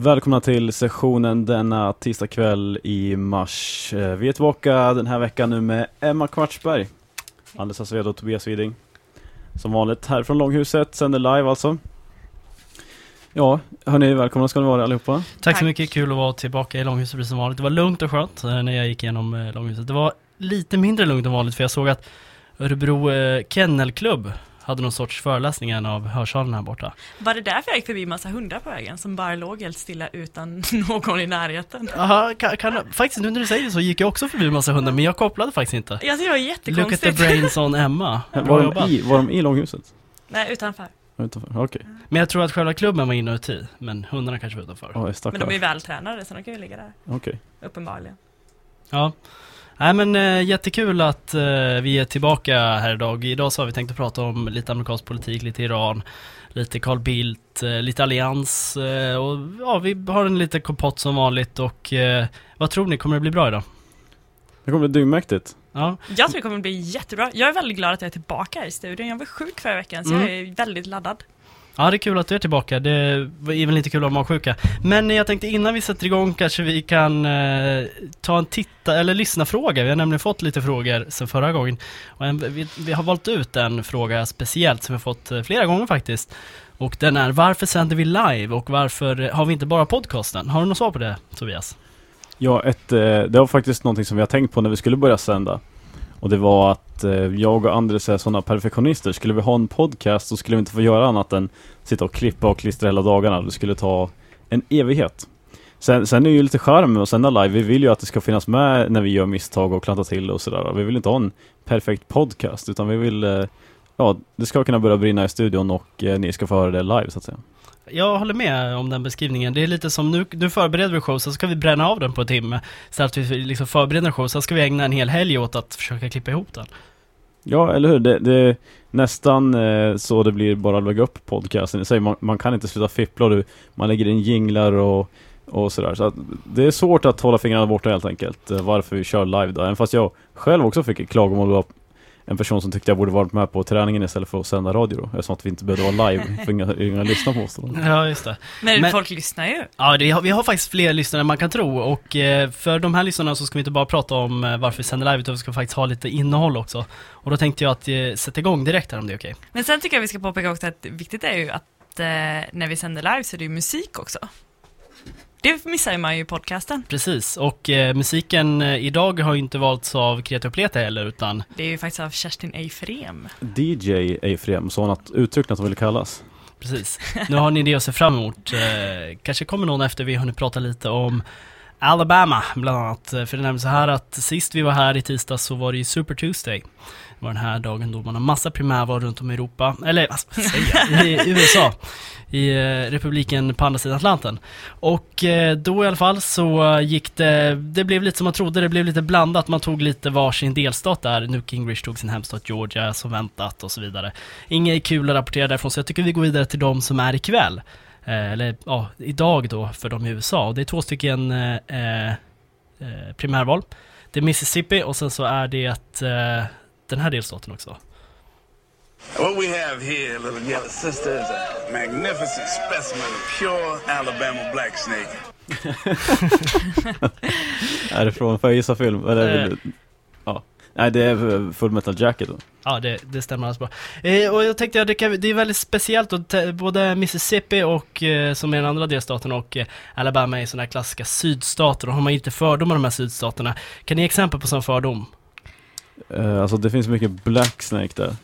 Välkomna till sessionen denna tisdag kväll i mars. Eh, Vi är tillbaka den här veckan nu med Emma Kvartsberg, Anders Acevedo och Tobias Widing. Som vanligt här från Långhuset, sänder live alltså. Ja, hörni, välkomna ska ni vara allihopa. Tack så mycket, kul att vara tillbaka i Långhuset precis som vanligt. Det var lugnt och skönt eh, när jag gick igenom eh, Långhuset. Det var lite mindre lugnt än vanligt för jag såg att Örebro Kennelklubb hade någon sorts föreläsning i en av hörsalen här borta. Var det därför jag gick förbi massa hundar på vägen som bara låg helt stilla utan någon i närheten? Jaha, kan, kan, faktiskt nu när du säger det så gick jag också förbi massa hundar men jag kopplade faktiskt inte. Jag tycker det var Look at the jättekonstigt. brains on Emma. Var de, i, var de i Långhuset? Nej, utanför. Utanför? Okej. Men jag tror att själva klubben var inuti, men hundarna kanske var utanför. Okay. Oh, Men de är vältränade så de kan ju ligga där, Okej. uppenbarligen. Ja. Nej men eh, jättekul att eh, vi är tillbaka här idag. Idag så har vi tänkt att prata om lite amerikansk politik, lite Iran, lite Carl Bildt, eh, lite allians och ja, vi har en liten kompott som vanligt och vad tror ni, kommer det bli bra idag? Det kommer bli dyngmäktigt. Ja, Jag tror det kommer bli jättebra. Jag är väldigt glad att jag är tillbaka här i studion. Jag var sjuk förra veckan så Mm. jag är väldigt laddad ja det är kul att du är tillbaka. Det är väl lite kul att vara magsjuka. Men jag tänkte innan vi sätter igång kanske vi kan eh, ta en titta eller lyssna fråga. Vi har nämligen fått lite frågor sedan förra gången. Och en, vi, vi har valt ut en fråga speciellt som vi har fått eh, flera gånger faktiskt. Och den är varför sänder vi live och varför har vi inte bara podcasten? Har du något svar på det Tobias? Ja, ett, eh, det var faktiskt någonting som vi har tänkt på när vi skulle börja sända. Och det var att Eh, jag och Andres är sådana perfektionister. Skulle vi ha en podcast så skulle vi inte få göra annat än sitta och klippa och klistra hela dagarna. Det skulle ta en evighet. Sen, sen är det ju lite charm med att sända live. Vi vill ju att det ska finnas med när vi gör misstag och klantar till och sådär. Vi vill inte ha en perfekt podcast utan vi vill eh, Ja, det ska kunna börja brinna i studion och eh, ni ska få höra det live så att säga. Jag håller med om den beskrivningen. Det är lite som nu, nu förbereder vi show, så ska vi bränna av den på en timme. Istället för att vi liksom förbereder en show, sen ska vi ägna en hel helg åt att försöka klippa ihop den. Ja, eller hur? Det, det är nästan eh, så det blir bara att lägga upp podcasten. Säger, man, man kan inte sluta fippla och du, man lägger in jinglar och, och sådär. Så att det är svårt att hålla fingrarna borta helt enkelt. Eh, varför vi kör live då. Även fast jag själv också fick klagomål en person som tyckte jag borde varit med på träningen istället för att sända radio då. Eftersom att vi inte behövde vara live för inga, inga lyssna på oss då. Ja, just det. Men, Men- folk lyssnar ju. Ja, det, har- vi har faktiskt fler lyssnare än man kan tro och eh, för de här lyssnarna så ska vi inte bara prata om eh, varför vi sänder live utan vi ska faktiskt ha lite innehåll också. Och då tänkte jag att eh, sätta igång direkt här om det är okej. Men sen tycker jag vi ska påpeka också att viktigt är ju att när vi sänder live så är det ju musik också. Det missar man ju i podcasten. Precis, och eh, musiken eh, idag har ju inte valts av Kreta och Pleta heller utan Det är ju faktiskt av Kerstin Eifrem. DJ Eifrem, sa hon att uttryck att hon ville kallas. Precis. Nu har ni det att se fram emot. Eh, kanske kommer någon efter vi har hunnit prata lite om Alabama bland annat. För det är nämligen så här att sist vi var här i tisdags så var det ju Super Tuesday. Det var den här dagen då man har massa primärval runt om i Europa, eller vad ska jag säga, i USA. I eh, republiken på andra sidan Atlanten. Och eh, då i alla fall så gick det, det blev lite som man trodde, det blev lite blandat. Man tog lite varsin delstat där. Newt Gingrich tog sin hemstat Georgia som väntat och så vidare. Inget kul att rapportera därifrån så jag tycker vi går vidare till de som är ikväll. Eh, eller ja, idag då för de i USA. Och det är två stycken eh, eh, primärval. Det är Mississippi och sen så är det eh, den här delstaten också. What we have here, little yellow sister, is a magnificent specimen of pure Alabama black snake. Är det från, får jag gissa film? Eller, Eh. vill du- ja. Nej, det är eh, Full Metal Jacket då. Ja, det, det stämmer alldeles bra. Eh, och jag tänkte att det, kan, det är väldigt speciellt att te- både Mississippi och, eh, som är den andra delstaten, och eh, Alabama är sådana här klassiska sydstater. Och har man inte fördomar om de här sydstaterna, kan ni ge exempel på sån fördom? Eh, alltså det finns mycket Black Snake där.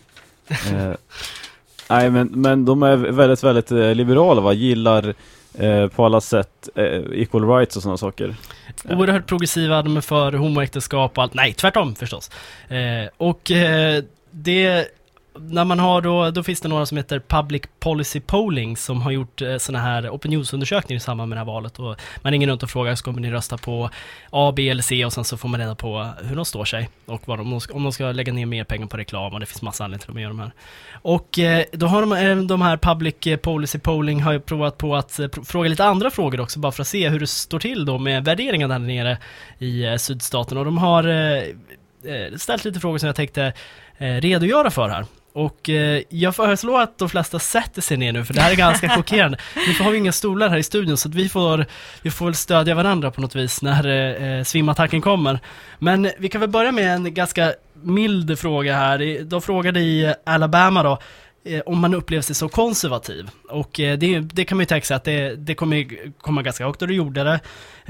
Eh, nej men, men de är väldigt, väldigt eh, liberala va? Gillar eh, på alla sätt eh, equal rights och sådana saker. Oerhört progressiva, de är för homoäktenskap och allt. Nej, tvärtom förstås. Eh, och eh, det, när man har då, då finns det några som heter Public Policy Polling som har gjort eh, sådana här opinionsundersökningar i samband med det här valet. Och man ringer runt och frågar, ska ni rösta på A, B eller C? Och sen så får man reda på hur de står sig och vad de, om de ska lägga ner mer pengar på reklam och det finns massa anledningar till att de gör de här. Och eh, då har de, eh, de här Public eh, Policy Polling har ju provat på att eh, pr- fråga lite andra frågor också bara för att se hur det står till då med värderingar där nere i eh, sydstaten och de har eh, ställt lite frågor som jag tänkte eh, redogöra för här. Och eh, jag föreslår att de flesta sätter sig ner nu, för det här är ganska chockerande. Nu har vi inga stolar här i studion, så att vi får, vi får väl stödja varandra på något vis när eh, svimattacken kommer. Men vi kan väl börja med en ganska mild fråga här. De frågade i Alabama då, eh, Eh, om man upplever sig som konservativ. Och eh, det, det, kan man ju tänka sig att det, det kommer komma ganska högt och det gjorde det.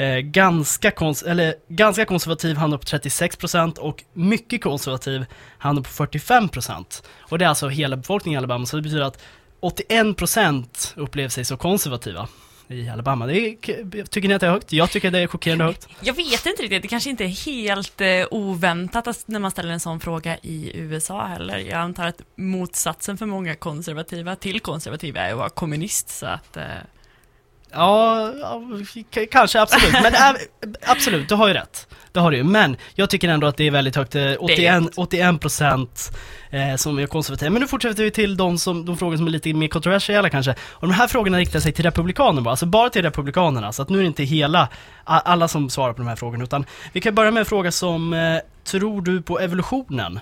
Eh, ganska, kons eller, ganska konservativ hamnar på 36% och mycket konservativ hamnar på 45%. Och det är alltså hela befolkningen i Alabama, så det betyder att 81% upplever sig som konservativa i Alabama. Det är, tycker ni att det är högt? Jag tycker det är chockerande högt. Jag vet inte riktigt, det kanske inte är helt eh, oväntat när man ställer en sån fråga i USA heller. Jag antar att motsatsen för många konservativa till konservativa är att vara kommunist, så att... Eh... Ja, kanske absolut. Men äh, absolut, du har ju rätt. Det har du ju. Men jag tycker ändå att det är väldigt högt. 81, eh, 81 procent eh, som är konservativa. Men nu fortsätter vi till de, som, de frågor som är lite mer kontroversiella kanske. Och de här frågorna riktar sig till republikanerna alltså bara till republikanerna. Så att nu är det inte hela, alla som svarar på de här frågorna. Utan vi kan börja med en fråga som, eh, tror du på evolutionen?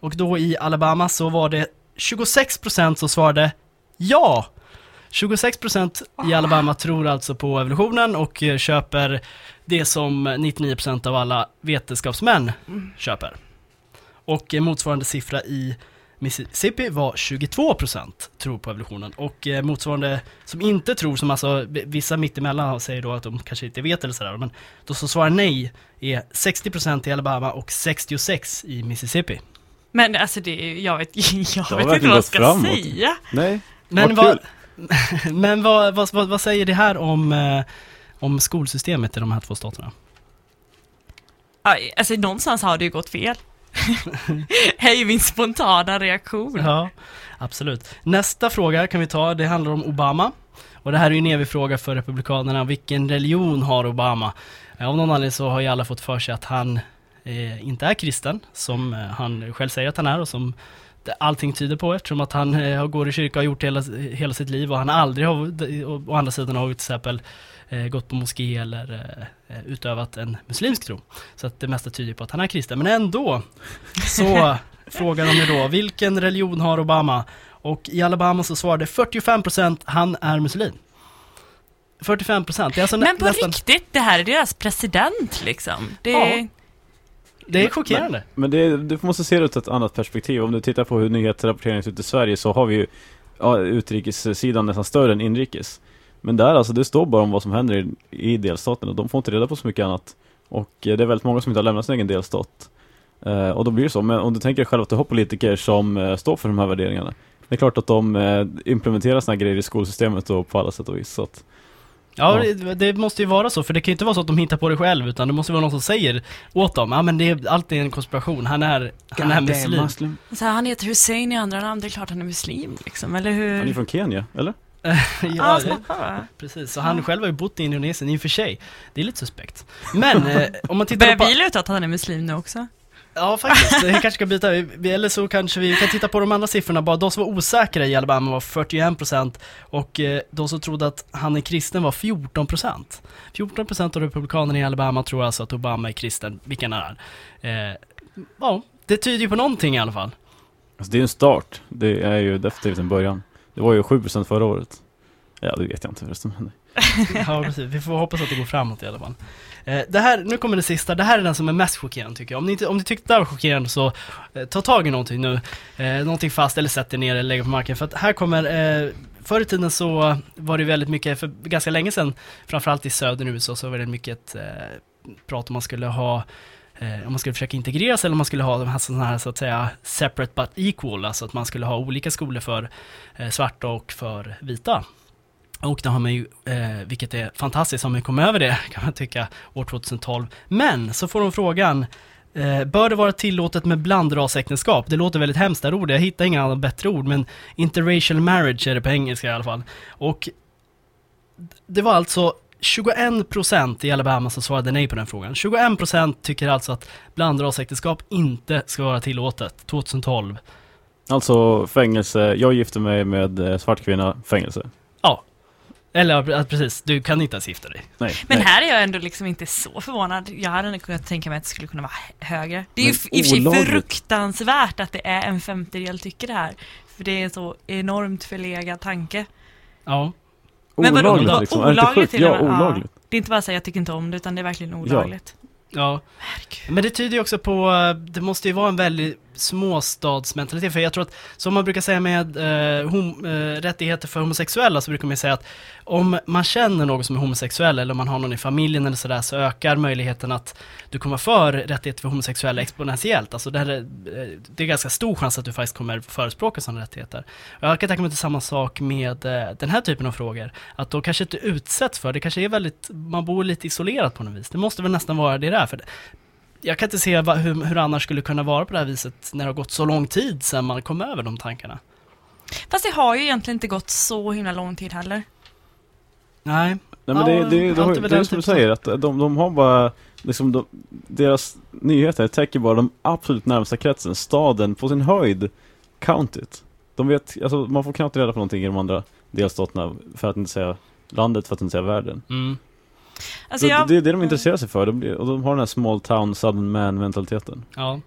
Och då i Alabama så var det 26 procent som svarade ja. 26% i Alabama tror alltså på evolutionen och eh, köper det som 99% av alla vetenskapsmän köper. Och eh, motsvarande siffra i Mississippi var 22% tror på evolutionen och eh, motsvarande som inte tror, som alltså vissa mittemellan säger då att de kanske inte vet eller sådär, men de som svarar nej är 60% i Alabama och 66% i Mississippi. Men alltså det, jag vet, jag vet inte vad jag ska framåt. säga. Nej, men vad, men vad, vad, vad, säger det här om, eh, om skolsystemet i de här två staterna? Alltså någonstans har det ju gått fel. det är ju min spontana reaktion. Ja, absolut. Nästa fråga kan vi ta, det handlar om Obama. Och det här är ju en evig fråga för Republikanerna, vilken religion har Obama? Av någon anledning så har ju alla fått för sig att han eh, inte är kristen, som eh, han själv säger att han är och som allting tyder på eftersom att han eh, går i kyrka och har gjort hela, hela sitt liv och han aldrig har, å andra sidan har till exempel eh, gått på moské eller eh, utövat en muslimsk tro. Så att det mesta tyder på att han är kristen. Men ändå så frågar de ju då, vilken religion har Obama? Och i Alabama så svarade 45% han är muslim. 45% det är alltså Men på nästan... riktigt, det här är deras president liksom. Det. Ja. Det är chockerande. Men, men det, du måste se det ur ett annat perspektiv. Om du tittar på hur nyhetsrapporteringen ser ut i Sverige så har vi ju ja, utrikessidan nästan större än inrikes. Men där alltså, det står bara om vad som händer i, i delstaten och de får inte reda på så mycket annat. Och eh, det är väldigt många som inte har lämnat sin egen delstat. Eh, och då blir det så. Men om du tänker själv att du har politiker som eh, står för de här värderingarna. Det är klart att de eh, implementerar sådana grejer i skolsystemet och på alla sätt och vis. Så att, Ja, ja. Det, det, måste ju vara så, för det kan ju inte vara så att de hittar på det själv, utan det måste vara någon som säger åt dem, ja men det är alltid en konspiration, han är, han är muslim. muslim. Så han heter Hussein i andra namn, det är klart han är muslim liksom, eller hur? Han är från Kenya, eller? ja, det, precis. Så han själv har ju bott i Indonesien i och för sig. Det är lite suspekt. Men eh, om man tittar Börjar på... Börjar vi luta att han är muslim nu också? Ja faktiskt, vi kanske ska byta, eller så kanske vi kan titta på de andra siffrorna bara. De som var osäkra i Alabama var 41% och eh, de som trodde att han är kristen var 14%. 14% av republikanerna i Alabama tror alltså att Obama är kristen, vilken är eh, Ja, det tyder ju på någonting i alla fall. Alltså det är en start, det är ju definitivt en början. Det var ju 7% förra året. Ja, det vet jag inte förresten. ja, precis. Vi får hoppas att det går framåt i alla fall. Eh, det här, nu kommer det sista, det här är den som är mest chockerande tycker jag. Om ni, inte, om ni tyckte det här var chockerande så eh, ta tag i någonting nu. Eh, någonting fast eller sätt er ner eller lägg på marken. För att här kommer, eh, förr i tiden så var det väldigt mycket, för ganska länge sedan, framförallt i södern USA så var det mycket eh, prat om man skulle ha eh, om man skulle försöka integreras eller om man skulle ha de här sådana här så att säga separate but equal, alltså att man skulle ha olika skolor för eh, svarta och för vita. Och det har man ju, eh, vilket är fantastiskt, har man kommit över det kan man tycka, år 2012. Men så får de frågan, eh, bör det vara tillåtet med blandrasäktenskap? Det låter väldigt hemskt, det ord, jag hittar inga andra bättre ord, men interracial marriage är det på engelska i alla fall. Och det var alltså 21% i Alabama som svarade nej på den frågan. 21% tycker alltså att blandrasäktenskap inte ska vara tillåtet 2012. Alltså fängelse, jag gifter mig med eh, svart kvinna, fängelse. Ja, Eller ja, precis, du kan inte ens gifta dig. Nej. Men nej. här är jag ändå liksom inte så förvånad. Jag hade kunnat tänka mig att det skulle kunna vara högre. Det är ju Men i och för sig olagligt. fruktansvärt att det är en femtedel tycker det här. För det är en så enormt förlegad tanke. Ja. Men vadå, olagligt liksom. Är det inte olagligt sjukt? till och Ja, med? Ja. olagligt. Det är inte bara att säga jag tycker inte om det, utan det är verkligen olagligt. Ja, Herregud. men det tyder ju också på, eh, det måste ju vara en väldigt småstadsmentalitet, för jag tror att, som man brukar säga med eh, hom, eh, rättigheter för homosexuella, så brukar man ju säga att om man känner någon som är homosexuell, eller om man har någon i familjen eller sådär, så ökar möjligheten att du kommer för rättigheter för homosexuella exponentiellt. Alltså det, här är, eh, det är ganska stor chans att du faktiskt kommer förespråka sådana rättigheter. Och jag kan tänka mig att det är samma sak med eh, den här typen av frågor. Att då kanske inte utsätts för, det kanske är väldigt, man bor lite isolerat på något vis. Det måste väl nästan vara det där. För det, jag kan inte se va, hur, hur det annars skulle kunna vara på det här viset när det har gått så lång tid sedan man kom över de tankarna. Fast det har ju egentligen inte gått så himla lång tid heller. Nej, Nej men det, Ja, det, det, det, är det, det är som du säger, att de, de har bara liksom de, Deras nyheter täcker bara de absolut närmsta kretsen, staden, på sin höjd, countyt. De vet, alltså man får knappt reda på någonting i de andra delstaterna, för att inte säga landet, för att inte säga världen. mm. Alltså Så jag, det är det de intresserar sig för, de, och de har den här small town, southern man mentaliteten. Ja.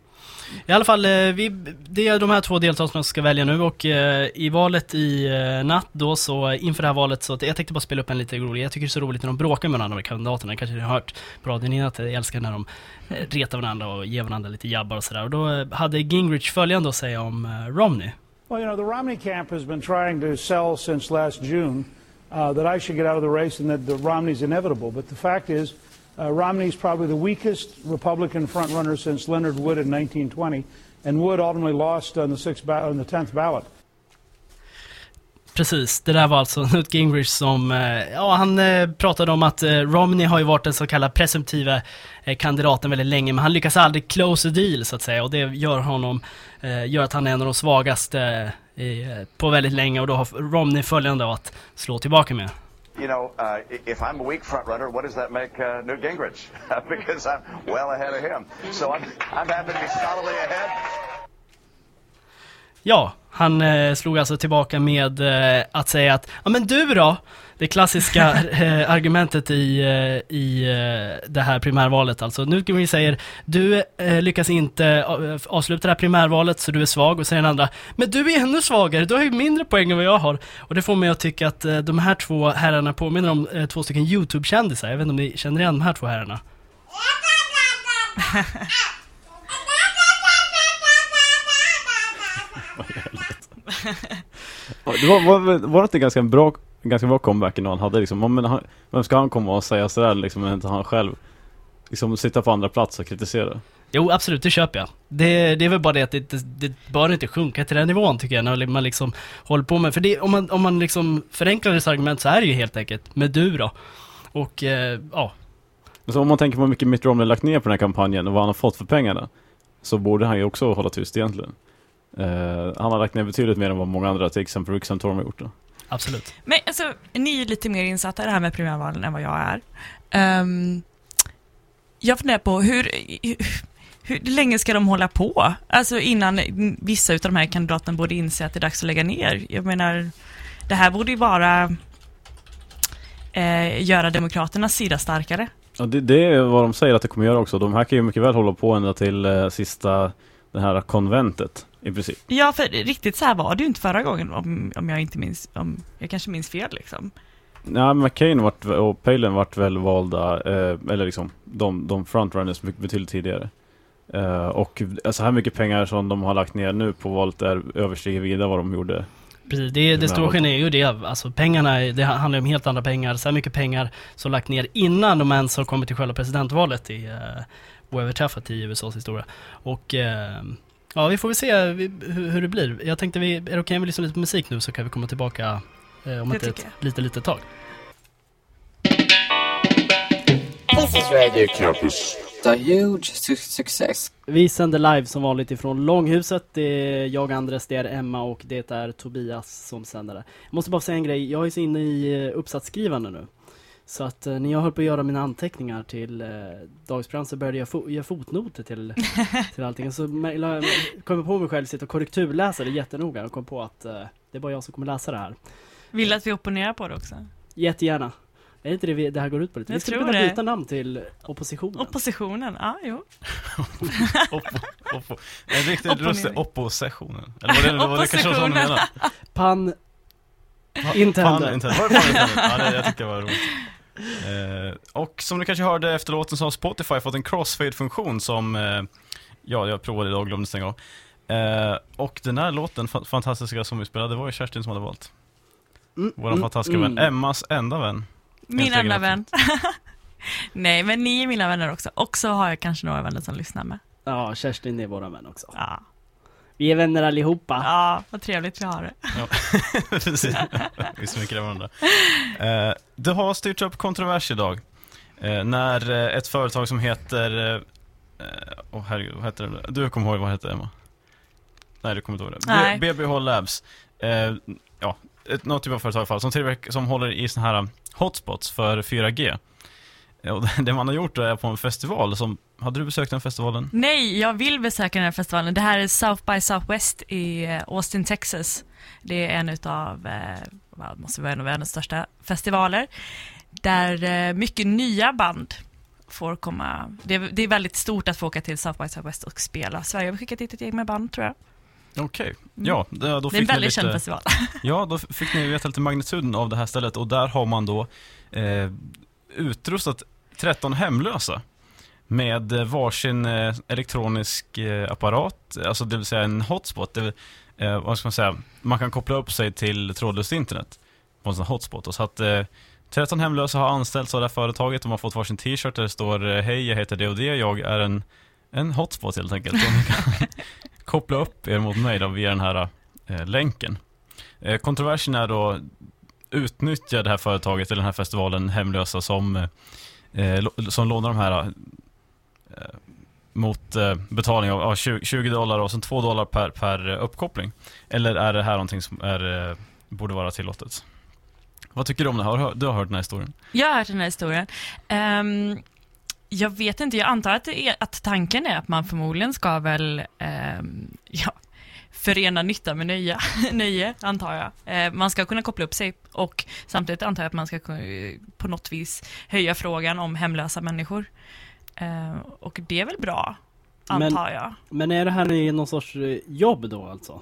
I alla fall, eh, vi, det är de här två deltagarna som ska välja nu och eh, i valet i eh, natt då så inför det här valet så att jag tänkte bara spela upp en lite rolig, jag tycker det är så roligt när de bråkar med varandra med kandidaterna, kanske ni har hört på radion innan att jag älskar när de retar varandra och ger varandra lite jabbar och sådär och då hade Gingrich följande att säga om Romney. Well, you know, the Romney camp has been trying to sell since last June uh, that I should get out of the race and that the Romney's inevitable. But the fact is, uh, Romney's probably the weakest Republican frontrunner since Leonard Wood in 1920, and Wood ultimately lost on the sixth ba- on the tenth ballot. Precis, det där var alltså Newt Gingrich som, eh, ja han eh, pratade om att eh, Romney har ju varit den så kallade presumtive kandidaten väldigt länge, men han lyckas aldrig close a deal så att säga och det gör honom, gör att han är en av de svagaste i, eh, på väldigt länge och då har Romney följande att slå tillbaka med. You know, uh, if I'm a weak front runner, what does that make uh, Newt Gingrich? because I'm well ahead of him. So I'm, I'm happy to be solidly ahead. Ja, han eh, slog alltså tillbaka med eh, att säga att, ja men du då? Det klassiska eh, argumentet i, eh, i eh, det här primärvalet alltså. Nu kan vi säger, du eh, lyckas inte avsluta det här primärvalet så du är svag och säger den andra, men du är ännu svagare, du har ju mindre poäng än vad jag har. Och det får mig att tycka att eh, de här två herrarna påminner om eh, två stycken YouTube-kändisar. Jag vet inte om ni känner igen de här två herrarna? Det var, var, var det inte ganska bra, ganska bra comeback när han hade liksom, men han, vem ska han komma och säga sådär liksom, inte han själv? Liksom sitta på andra plats och kritisera. Jo, absolut, det köper jag. Det, det är väl bara det att det, det, det bör inte sjunka till den nivån tycker jag, när man liksom håller på med, för det, om man, om man liksom förenklar dess argument så är det ju helt enkelt med du då. Och eh, ja, Så om man tänker på hur mycket Mitt Romney lagt ner på den här kampanjen och vad han har fått för pengarna Så borde han ju också hålla tyst egentligen Han har lagt ner betydligt mer än vad många andra, till exempel Rick Santorum har gjort då. absolut. Men alltså, ni är lite mer insatta i det här med primärvalen än vad jag är. Ehm, jag funderar på hur, hur, hur länge ska de hålla på? Alltså innan vissa av de här kandidaterna borde inse att det är dags att lägga ner. Jag menar, det här borde ju bara eh, göra Demokraternas sida starkare. Ja, det, det är vad de säger att det kommer göra också. De här kan ju mycket väl hålla på ända till eh, sista, det här konventet i princip. Ja, för riktigt så här var det ju inte förra gången om, om jag inte minns, om jag kanske minns fel liksom. Ja, McCain vart, och Palin vart väl valda, eh, eller liksom de, de frontrunners mycket betydligt tidigare. Eh, och så här mycket pengar som de har lagt ner nu på valet är överstiger vida vad de gjorde. Precis, det, det stora skillnaden är ju det, alltså pengarna, det handlar om helt andra pengar, så här mycket pengar som lagt ner innan de ens har kommit till själva presidentvalet i uh, oöverträffat i USAs historia. Och eh, ja, vi får väl se hur, det blir. Jag tänkte, vi, är det okej om vi lyssnar lite på musik nu så kan vi komma tillbaka eh, om Det inte ett tycker lite, litet tag. This is Radio Campus. The huge su- success. Vi sänder live som vanligt ifrån Långhuset. Det är jag, Andres, det är Emma och det är Tobias som sänder det. Jag måste bara säga en grej, jag är så inne i eh, uppsatsskrivande nu. Så att eh, när jag höll på att göra mina anteckningar till eh, dagens program så började jag fo- göra fotnoter till, till allting. Så kom jag på mig själv sitta och korrekturläsa det jättenoga och kom på att eh, det är bara jag som kommer läsa det här. Vill att vi opponerar på det också? jättegärna. Är det inte det vi, det här går ut på lite? Jag vi skulle tror kunna det. byta namn till oppositionen. Oppositionen, ja jo. Oppo, oppo. En riktig röst är oppositionen. Eller var det, var det kanske var så du menade? Pan... Pa- Intended. Pan intended. Var det pan intended? Ja, det, jag tyckte det var roligt. Eh, och som du kanske hörde efter låten så har Spotify fått en crossfade-funktion som, eh, ja, jag provade idag och glömde stänga av. Eh, och den här låten, fa- fantastiska som vi spelade, det var ju Kerstin som hade valt. Mm, Vår mm, fantastiska mm. vän, Emmas enda vän. Min enda vän. Nej, men ni är mina vänner också. Och så har jag kanske några vänner som lyssnar med. Ja, Kerstin är våra vän också. Ja, Vi är vänner allihopa. ja vad trevligt vi har det. Precis, vi smickrar varandra. Eh, det har styrts upp kontrovers idag. Eh, när eh, ett företag som heter... Åh oh, herregud, vad heter det? Du kommer ihåg vad det heter Emma? Nej, du kommer inte ihåg det. Nej. BBH Labs. Eh, ja, ett, något typ av företag i alla fall, som, som håller i såna här hotspots för 4G. Och det man har gjort är på en festival som... Hade du besökt den festivalen? Nej, jag vill besöka den här festivalen. Det här är South by Southwest i eh, Austin, Texas. Det är en utav, eh, vad måste vara en av världens största festivaler. Där eh, mycket nya band får komma. Det är, det är väldigt stort att få åka till South by Southwest och spela. Sverige har skickat dit ett gäng med band tror jag. Okej, Mm. ja, då, då Det är fick en väldigt känd festival. Ja, då fick ni veta lite magnituden av det här stället och där har man då eh, utrustat 13 hemlösa med eh, varsin eh, elektronisk eh, apparat, alltså det vill säga en hotspot. Det, vill- eh, vad ska man säga? Man kan koppla upp sig till trådlöst internet på en sån här hotspot. Och så att eh, 13 hemlösa har anställts av det här företaget. De har fått varsin t-shirt där det står Hej, jag heter det och det. Jag är en, en hotspot helt enkelt. Så ni kan koppla upp er mot mig då via den här eh, länken. Eh, kontroversen är då utnyttja det här företaget eller den här festivalen hemlösa som, eh, Eh, som lånar de här eh, mot eh, betalning av 20, 20 dollar och sen 2 dollar per, per eh, uppkoppling. Eller är det här någonting som är, eh, borde vara tillåtet? Vad tycker du om det? här? du har hört den här historien? Jag har hört den här historien. Um, jag vet inte, jag antar att, det är, att tanken är att man förmodligen ska väl um, ja, förena nytta med nöje, nöje antar jag. Eh, man ska kunna koppla upp sig och samtidigt antar jag att man ska kunna, på något vis höja frågan om hemlösa människor. Eh, och det är väl bra, Men- antar jag. Men är det här i någon sorts eh, jobb då alltså?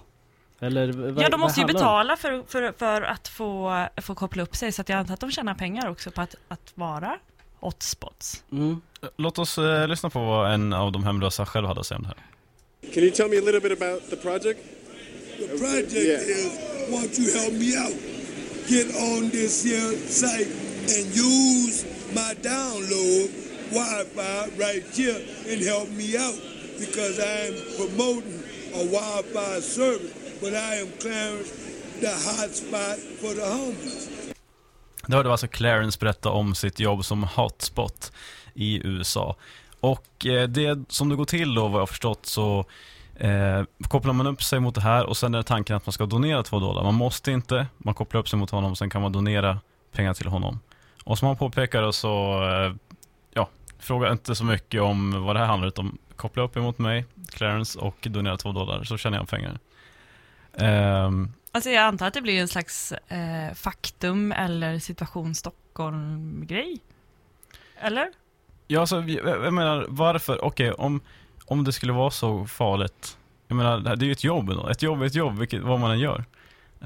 Eller vad, Ja, de måste ju betala för, för, för att få, få koppla upp sig, så att jag antar att de tjänar pengar också på att, att vara hotspots. Mm. Låt oss eh, lyssna på vad en av de hemlösa själv hade att säga om det här. Can you tell me a little bit about the project? The project Yeah. is, why don't you help me out? Get on this here site and use my download Wi-Fi right here and help me out because I am promoting a Wi-Fi service, but I am Clarence, the hotspot for the homeless. Det hörde alltså Clarence berätta om sitt jobb som hotspot i USA. Och eh, det som det går till då, vad jag har förstått, så eh, kopplar man upp sig mot det här och sen är tanken att man ska donera två dollar. Man måste inte, man kopplar upp sig mot honom, och sen kan man donera pengar till honom. Och som han påpekar så, eh, ja, fråga inte så mycket om vad det här handlar om. Koppla upp emot mig, Clarence, och donera två dollar, så tjänar jag pengar. Eh, Alltså jag antar att det blir en slags eh, faktum eller situation Stockholm-grej? Eller? Ja, alltså, jag, menar, varför? Okej, om, om det skulle vara så farligt. Jag menar, det är ju ett jobb ändå. Ett jobb är ett jobb, vilket, vad man än gör.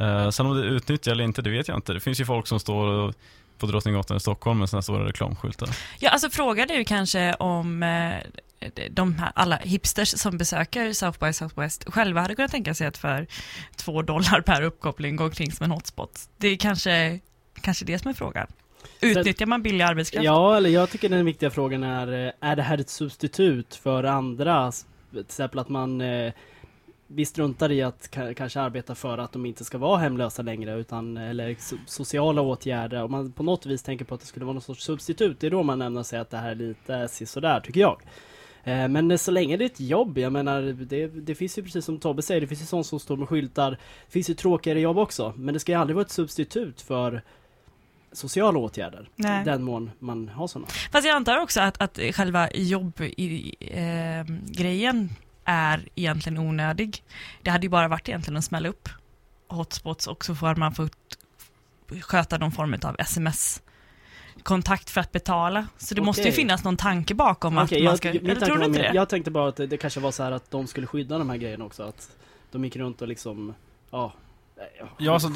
Uh, sen om det utnyttjar eller inte, det vet jag inte. Det finns ju folk som står och, på Drottninggatan i Stockholm med sådana stora reklamskyltar. Ja, alltså frågan är ju kanske om eh, de här alla hipsters som besöker South by Southwest själva hade kunnat tänka sig att för två dollar per uppkoppling gå omkring som en hotspot. Det är kanske, kanske det som är frågan. Utnyttjar man billig arbetskraft? Ja, eller jag tycker den viktiga frågan är, eh, är det här ett substitut för andra? Till exempel att man, eh, vi struntar i att kanske arbeta för att de inte ska vara hemlösa längre, utan, eller so- sociala åtgärder. Om man på något vis tänker på att det skulle vara någon sorts substitut, det är då man nämner sig att det här är lite sådär, tycker jag. Eh, Men eh, så länge det är ett jobb, jag menar, det, det finns ju precis som Tobbe säger, det finns ju sånt som står med skyltar. Det finns ju tråkigare jobb också, men det ska ju aldrig vara ett substitut för sociala åtgärder. Nej. Den mån man har sådana. Fast jag antar också att, att själva jobbgrejen är egentligen onödig. Det hade ju bara varit egentligen att smälla upp hotspots och så får man fått sköta någon form av sms-kontakt för att betala. Så det måste ju finnas någon tanke bakom att Okej, man jag, ska... min Eller tror du inte det? Jag tänkte bara att det, det kanske var så här att de skulle skydda de här grejerna också. Att de gick runt och liksom, ja. Ja, alltså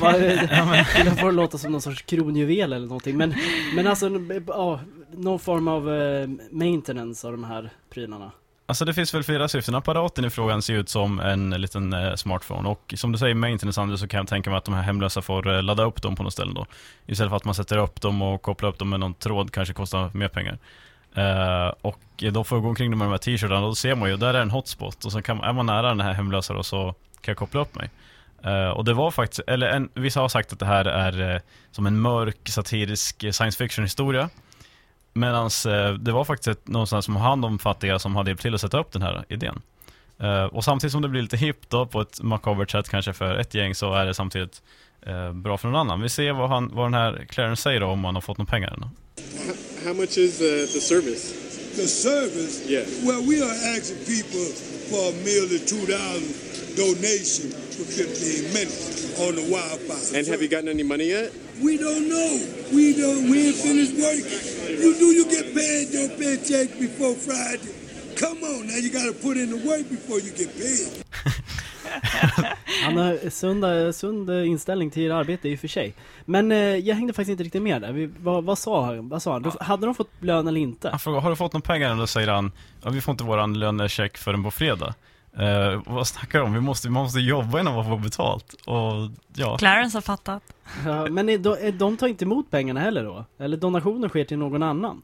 vad- det får låta som någon sorts kronjuvel eller någonting. Men, men alltså, ja, någon form av eh, maintenance av de här prylarna. Alltså det finns väl flera syften. Apparaten i frågan ser ut som en liten eh, smartphone och som du säger maintenance Anders, så kan jag tänka mig att de här hemlösa får eh, ladda upp dem på något ställe då. Istället för att man sätter upp dem och kopplar upp dem med någon tråd kanske kostar mer pengar. Eh, och de får gå omkring med de här t-shirtarna och då ser man ju, där är en hotspot och så kan, är man nära den här hemlösa då så kan jag koppla upp mig. Eh, och det var faktiskt, eller en, vissa har sagt att det här är eh, som en mörk satirisk eh, science fiction historia. Medan det var faktiskt ett, någonstans som hand om fattiga som hade hjälpt till att sätta upp den här idén. Och samtidigt som det blir lite hippt då på ett makabert sätt kanske för ett gäng så är det samtidigt bra för någon annan. Vi ser vad, han, vad den här Clarence säger då, om han har fått några pengar än. How much is uh, the service? The service? Yeah. Well, we are asking people for a meal to two dollars donation for 15 minutes on the Wi-Fi. And have you gotten any money yet? We don't know. We don't. We ain't finished working. You do you get paid your paycheck before Friday? Come on, now you got to put in the work before you get paid. Han har sunda, sund inställning till arbete i och för sig. Men eh, jag hängde faktiskt inte riktigt med där. Vi, vad, vad sa han? Vad sa han? Då- Hade de fått lön eller inte? Han frågar, har du fått några pengar? Och då säger han, ja, vi får inte våran lönecheck förrän på fredag. Eh, vad snackar de om? Vi måste, man måste jobba innan man får betalt. Och ja, Clarence har fattat. Ja, men är, de, är, de tar inte emot pengarna heller då? Eller donationen sker till någon annan?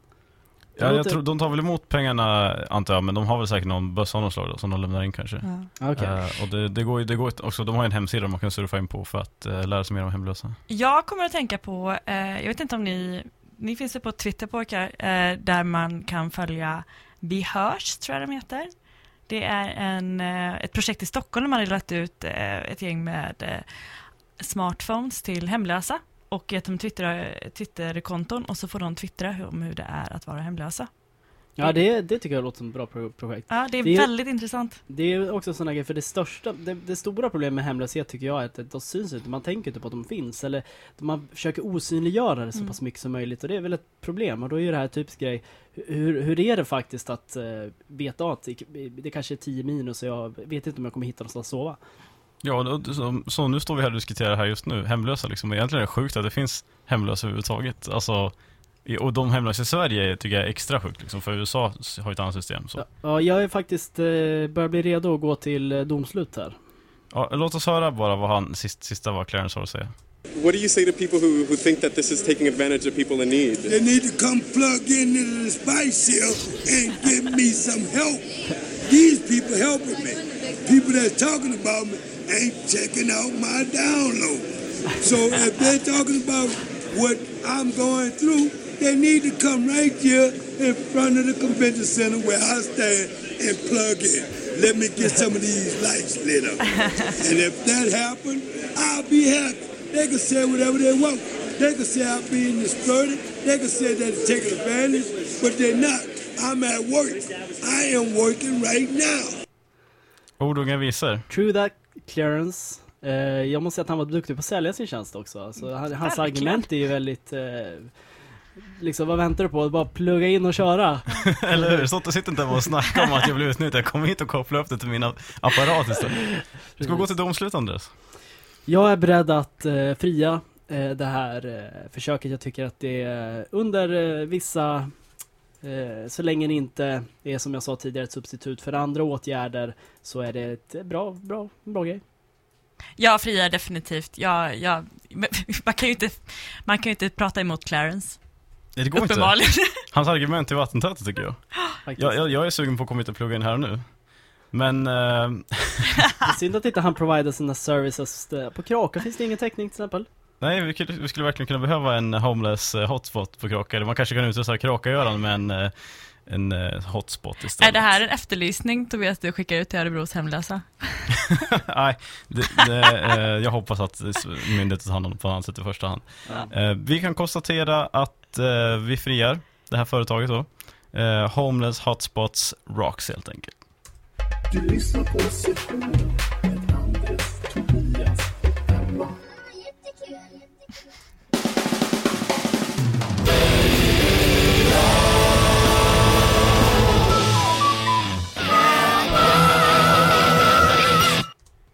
Ja jag låter- tror, de tar väl emot pengarna antar jag, men de har väl säkert någon bössa av något slag då, som de lämnar in kanske. Ja. Okej. Eh, och det, det går det går också, de har ju en hemsida man kan surfa in på för att eh, lära sig mer om hemlösa. Jag kommer att tänka på, jag vet inte om ni, ni finns ju på Twitter pojkar, där man kan följa Vi hörs, tror jag de heter. Det är en, eh, ett projekt i Stockholm där man har delat ut eh, ett gäng med eh, smartphones till hemlösa och gett dem Twitter, Twitterkonton och så får de twittra om hur det är att vara hemlösa. Ja, det, det tycker jag låter som ett bra pro- projekt. Ja, det är Det väldigt intressant. Det är också en sån här grej, för det största, det, det stora problemet med hemlöshet tycker jag är att de syns inte, man tänker inte på att de finns, eller man försöker osynliggöra det så Mm. pass mycket som möjligt och det är väl ett problem och då är ju det här typisk grej, hur, hur är det faktiskt att uh, veta att det, det kanske är 10 minus och jag vet inte om jag kommer hitta någonstans att sova. Ja, så, så nu står vi här och diskuterar här just nu, hemlösa liksom. Egentligen är det sjukt att det finns hemlösa överhuvudtaget. Alltså, och de hemlösa i Sverige tycker jag är extra sjukt liksom, för USA har ju ett annat system. Så. Ja, ja, jag är faktiskt, uh, börjar bli redo att gå till uh, domslut här. Ja, låt oss höra bara vad han, sist, sista vad Clarence har att säga. What do you say to people who, who think that this is taking advantage of people in need? They need to come plug into the spice here and give me some help. These people helping me. People that's talking about me ain't checking out my download. So if they're talking about what I'm going through, they need to come right here in front of the convention center where I stand and plug in. Let me get some of these lights lit up. and if that happens, I'll be happy. They can say whatever they want. They can say I'm being exploited. They can say that it's taking advantage, but they're not. I'm at work. I am working right now. Ord och visor. True that clearance. Eh, jag måste säga att han var duktig på att sälja sin tjänst också. Alltså, han, hans argument är ju väldigt... Eh, liksom, vad väntar du på? Bara plugga in och köra. Eller hur? Så sitter inte och snackar om att jag blir utnyttjad. Kom hit och koppla upp det till min apparat istället. Ska vi gå till domslut Andres? Jag är beredd att eh, fria eh, det här eh, försöket. Jag tycker att det är under eh, vissa, eh, så länge det inte är som jag sa tidigare ett substitut för andra åtgärder, så är det ett bra, bra, bra grej. Jag friar definitivt. Jag, jag, man, kan ju inte, man kan ju inte prata emot Clarence. Nej, det går inte. Uppenbarligen. Hans argument är vattentäta tycker jag. Jag, jag. jag är sugen på att komma hit och plugga in här nu. Men, Det är synd att inte han providar sina services. eh, På Kraka finns det ingen täckning till exempel. nej, vi, skulle- vi skulle verkligen kunna behöva en homeless eh, hotspot på Kraka. Eller man kanske kan utrusta Kraka-Göran med en, en hotspot istället. Är det här en efterlysning Tobias du skickar ut till Örebros hemlösa? Nej, det, det, eh, jag hoppas att myndigheten tar hand om det på annat sätt i första hand. Ja. Eh, vi kan konstatera att att eh, vi friar det här företaget då. Eh, Homeless Hotspots Rocks helt enkelt. Du lyssnar på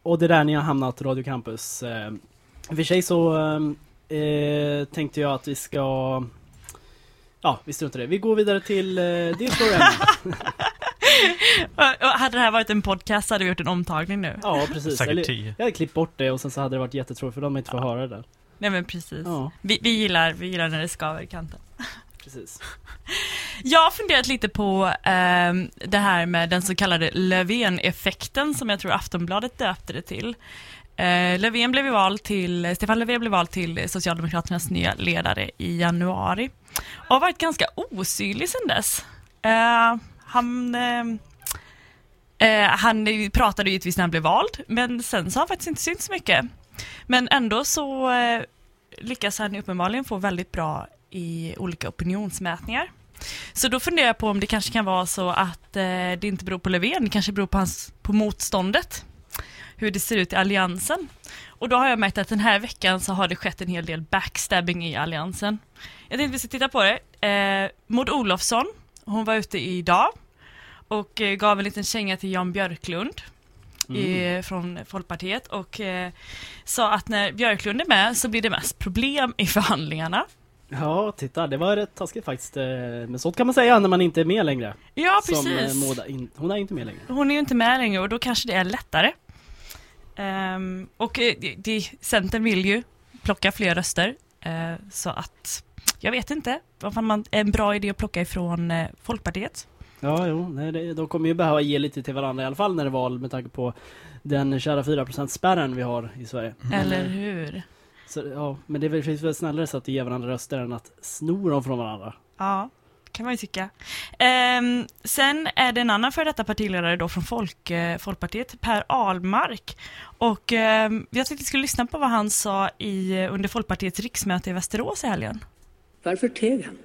och det är där ni har hamnat, Radio Campus. I och för sig så eh, eh, tänkte jag att vi ska Ja, vi struntar i det. Vi går vidare till eh, din story Hade det här varit en podcast så hade vi gjort en omtagning nu. Ja, precis. Säkert tio. jag hade klippt bort det och sen så hade det varit jättetråkigt för de inte får höra det där. Nej men precis. Ja, Vi, vi, gillar, vi gillar när det skaver i kanten. precis. Jag har funderat lite på ehm, det här med den så kallade Löfven-effekten som jag tror Aftonbladet döpte det till. Eh, Löfven blev vald till, Stefan Löfven blev vald till Socialdemokraternas nya ledare i januari och har varit ganska osynlig sedan dess. Eh, han, eh, eh, han pratade givetvis när han blev vald, men sen så har han faktiskt inte synts så mycket. Men ändå så eh, lyckas han uppenbarligen få väldigt bra i olika opinionsmätningar. Så då funderar jag på om det kanske kan vara så att eh, det inte beror på Löfven, det kanske beror på, hans, på motståndet. Hur det ser ut i alliansen. Och då har jag märkt att den här veckan så har det skett en hel del backstabbing i alliansen. Jag tänkte vi ska titta på det. Eh, Maud Olofsson, hon var ute idag och eh, gav en liten känga till Jan Björklund i, från Folkpartiet och eh, sa att när Björklund är med så blir det mest problem i förhandlingarna. Ja, titta, det var rätt taskigt faktiskt. eh, Men sånt kan man säga när man inte är med längre. Ja, Som eh, precis. Moda in, hon är inte med längre. Hon är ju inte med längre och då kanske det är lättare. Ehm, och eh, det, det, Centern vill ju plocka fler röster. eh, så att, jag vet inte. Vad fan man, en bra idé att plocka ifrån eh, Folkpartiet. Ja, jo, nej, det, de kommer ju behöva ge lite till varandra i alla fall när det är val med tanke på den kära 4% spärren vi har i Sverige. Eller Men, eh, hur? Så, ja, men det är finns väl snällare sätt att ge varandra röster än att sno dem från varandra. Ja, kan man ju tycka. Ehm, sen är det en annan före detta partiledare då från Folk, eh, Folkpartiet, Per Ahlmark. Och ehm, jag tänkte vi skulle lyssna på vad han sa i, eh, under Folkpartiets riksmöte i Västerås i helgen. Varför teg han?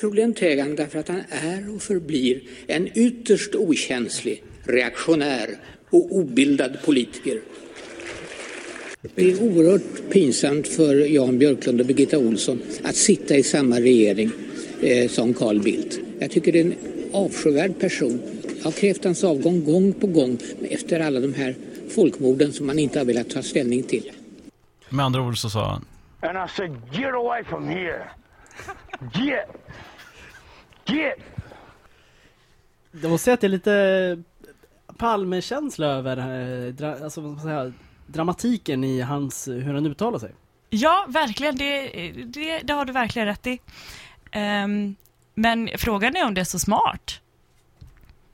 Troligen teg han därför att han är och förblir en ytterst okänslig, reaktionär och obildad politiker. Det är oerhört pinsamt för Jan Björklund och Birgitta Olsson att sitta i samma regering eh, som Carl Bildt. Jag tycker det är en avskyvärd person. Jag har krävt hans avgång gång på gång efter alla de här folkmorden som man inte har velat ta ställning till. Med andra ord så sa han And I said, get away from here. Get. Get. Jag måste säga att det är lite Palme-känsla över eh, dra, alltså, vad ska man säga, dramatiken i hans, hur han uttalar sig. Ja, verkligen. Det, det, det har du verkligen rätt i. Ehm, men frågan är om det är så smart.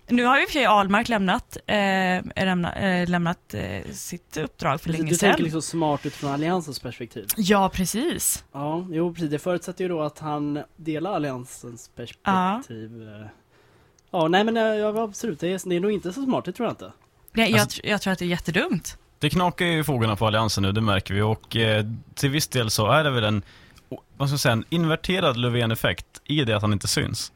Nu har ju för sig Ahlmark lämnat, eh, lämna, eh, lämnat eh, sitt uppdrag för Du, länge du sedan. tänker liksom smart utifrån alliansens perspektiv. Ja, precis. Ja, jo precis. Det förutsätter ju då att han delar alliansens perspektiv. Ja, ja nej men eh, ja, absolut. Det är, det är nog inte så smart, det tror jag inte. Det, jag, Alltså- jag tror att det är jättedumt. Det knakar ju i fogarna på Alliansen nu, det märker vi. Och eh, till viss del så är det väl en, vad ska jag säga, en inverterad Löfven-effekt i det att han inte syns.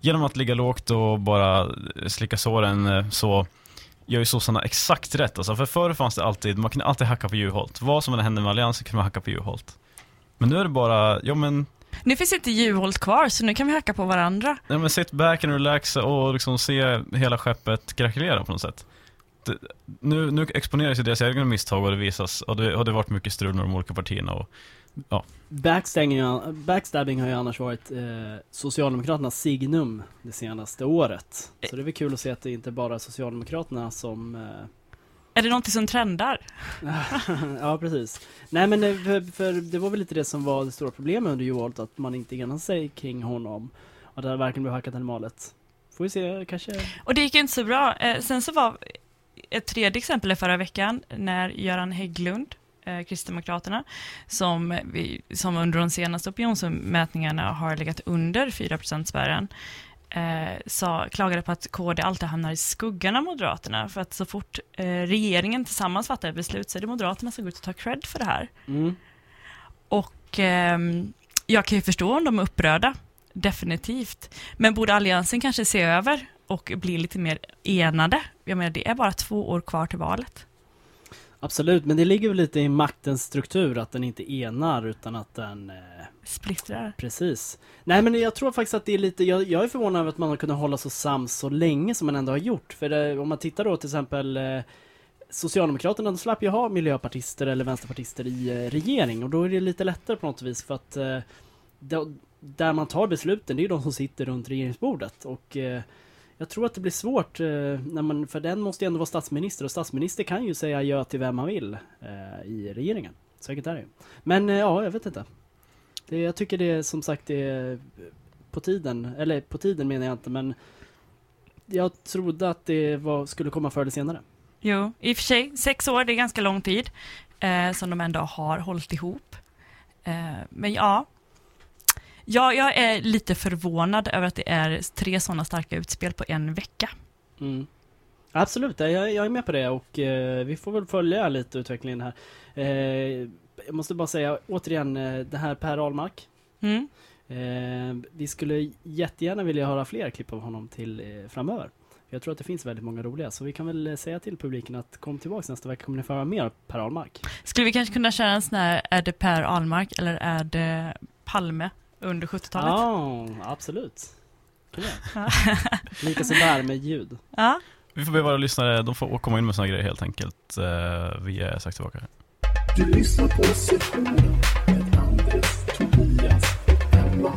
Genom att ligga lågt och bara eh, slicka såren eh, så gör ju sossarna exakt rätt. Alltså, för förr fanns det alltid, man kunde alltid hacka på Juholt. Vad som än hände med Alliansen kunde man hacka på Juholt. Men nu är det bara, ja men, Nu finns inte Juholt kvar, så nu kan vi hacka på varandra. ja, men sit back and relax och liksom se hela skeppet krackelera på något sätt. Det, nu, nu exponeras ju deras egna misstag och det visas, och det har varit mycket strul med de olika partierna och ja. Backstabbing, backstabbing har ju annars varit eh, Socialdemokraternas signum det senaste året. Så det är väl kul att se att det inte bara är Socialdemokraterna som eh, Är det någonting som trendar? ja, precis. Nej men eh, för, för det var väl lite det som var det stora problemet under Juholt, att man inte enade sig kring honom. Och det hade verkligen blivit hackat i malet. Får vi se, kanske... Och det gick inte så bra. Eh, sen så var ett tredje exempel förra veckan när Göran Hägglund, eh, Kristdemokraterna, som, vi, som under de senaste opinionsmätningarna har legat under 4%-spärren, eh, sa, klagade på att KD alltid hamnar i skuggan av Moderaterna. För att så fort eh, regeringen tillsammans fattar ett beslut så är det Moderaterna som går ut och tar cred för det här. Mm. Och ehm, jag kan ju förstå om de är upprörda, definitivt. Men borde Alliansen kanske se över och bli lite mer enade? Jag menar, det är bara två år kvar till valet. Absolut, men det ligger väl lite i maktens struktur att den inte enar utan att den... Eh, Splittrar. precis. Nej men jag tror faktiskt att det är lite, jag, jag är förvånad över att man har kunnat hålla så sams så länge som man ändå har gjort. För det, om man tittar då till exempel eh, Socialdemokraterna de slapp ju ha miljöpartister eller vänsterpartister i eh, regering och då är det lite lättare på något vis för att eh, då, där man tar besluten, det är ju de som sitter runt regeringsbordet och eh, jag tror att det blir svårt, eh, när man, för den måste ju ändå vara statsminister och statsminister kan ju säga ja till vem man vill eh, i regeringen. Säkert är det ju. Men eh, ja, jag vet inte. Det, jag tycker det som sagt är på tiden, eller på tiden menar jag inte men jag trodde att det var, skulle komma förr eller senare. Jo, i och för sig, sex år, det är ganska lång tid eh, som de ändå har hållit ihop. Eh, men ja, ja, jag är lite förvånad över att det är tre sådana starka utspel på en vecka. Mm. Absolut, jag, jag är med på det och eh, vi får väl följa lite utvecklingen här. Eh, jag måste bara säga återigen, eh, det här Per Ahlmark. Mm. Eh, vi skulle jättegärna vilja höra fler klipp av honom till eh, framöver. Jag tror att det finns väldigt många roliga, så vi kan väl eh, säga till publiken att kom tillbaka nästa vecka kommer ni få höra mer Per Ahlmark. Skulle vi kanske kunna köra en sån här, är det Per Ahlmark eller är det Palme under 70-talet? Ja, absolut. Lika sådär med ljud. Ja. Vi får be våra lyssnare, de får komma in med såna grejer helt enkelt. Eh, Vi är strax tillbaka. Du lyssnar på sessionen med Andres, Tobias och Emma.